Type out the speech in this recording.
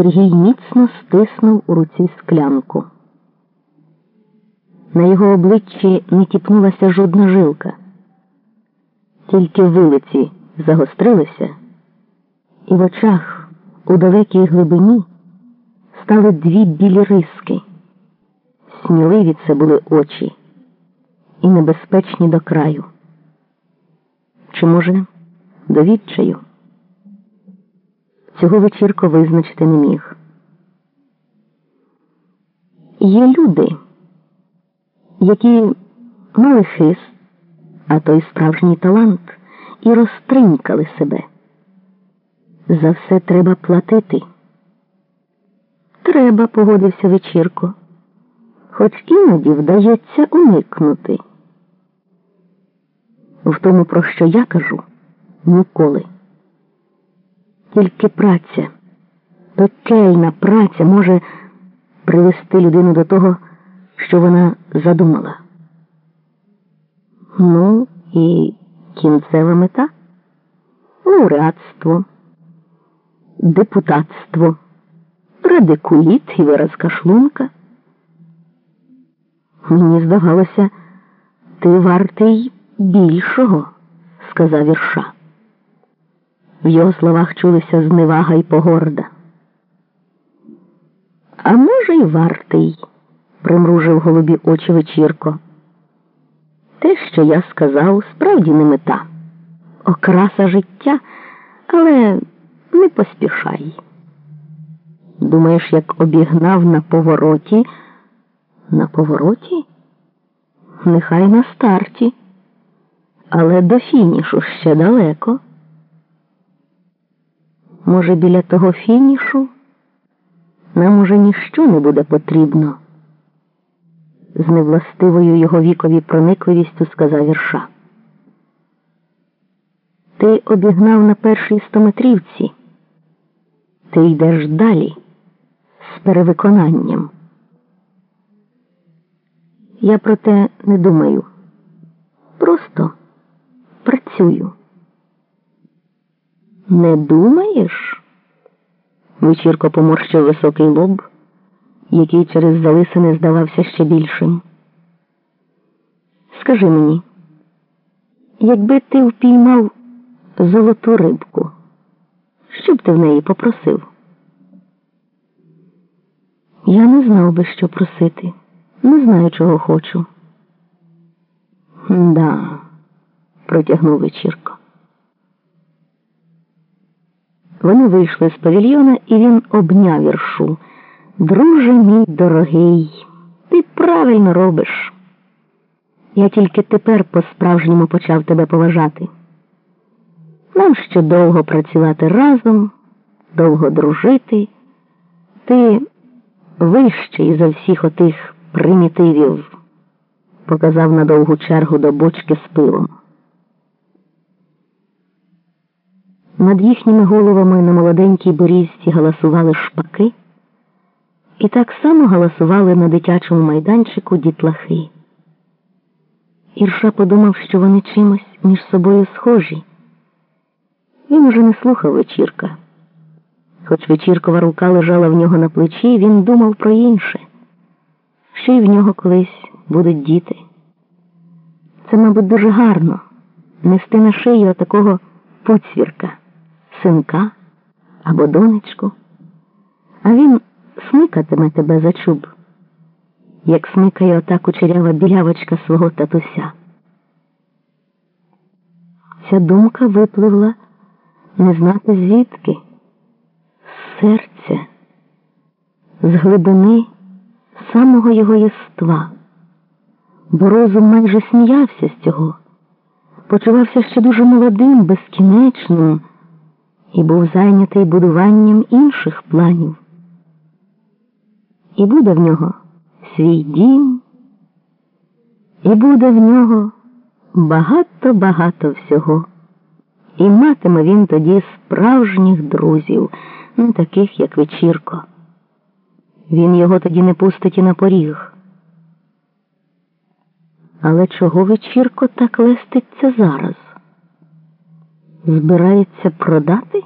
Сергій міцно стиснув у руці склянку. На його обличчі не тіпнулася жодна жилка, тільки вилиці загострилися, і в очах у далекій глибині стали дві білі риски. Сміливі це були очі і небезпечні до краю. Чи, може, до відчаю? Цього вечірко визначити не міг. Є люди, які мали хис, а той справжній талант, і розтринькали себе. За все треба платити. Треба, погодився вечірко, хоч іноді вдається уникнути. В тому, про що я кажу, ніколи. Тільки праця, пекельна праця може привести людину до того, що вона задумала. Ну і кінцева мета лауреатство, депутатство, радикуліт і виразка шлунка. Мені здавалося, ти вартий більшого, сказав вірша. В його словах чулися зневага і погорда. А може, й вартий, примружив голубі очі вечірко. Те, що я сказав, справді не мета, окраса життя, але не поспішай. Думаєш, як обігнав на повороті? На повороті? Нехай на старті, але до фінішу ще далеко. Може, біля того фінішу нам уже ніщо не буде потрібно. З невластивою його вікові проникливістю сказав вірша. Ти обігнав на першій стометрівці. Ти йдеш далі з перевиконанням. Я про те не думаю. Просто працюю. Не думаєш? Вечірко поморщив високий лоб, який через залисини здавався ще більшим. Скажи мені, якби ти впіймав золоту рибку, що б ти в неї попросив? Я не знав би, що просити. Не знаю, чого хочу. Да, протягнув вечірко. Вони вийшли з павільйона, і він обняв віршу. Друже мій дорогий, ти правильно робиш. Я тільки тепер по-справжньому почав тебе поважати. Нам ще довго працювати разом, довго дружити. Ти вищий за всіх отих примітивів, показав на довгу чергу до бочки з пивом. Над їхніми головами на молоденькій борізці галасували шпаки, і так само галасували на дитячому майданчику дітлахи. Ірша подумав, що вони чимось між собою схожі. Він уже не слухав вечірка. Хоч вечіркова рука лежала в нього на плечі, він думав про інше, що й в нього колись будуть діти. Це, мабуть, дуже гарно нести на шию такого поцвірка синка або донечку, а він смикатиме тебе за чуб, як смикає ота кучерява білявочка свого татуся. Ця думка випливла не знати звідки, з серця, з глибини самого його єства, бо розум майже сміявся з цього, почувався ще дуже молодим, безкінечним і був зайнятий будуванням інших планів. І буде в нього свій дім, і буде в нього багато-багато всього. І матиме він тоді справжніх друзів, не таких, як вечірко. Він його тоді не пустить і на поріг. Але чого вечірко так леститься зараз? Збирається продати?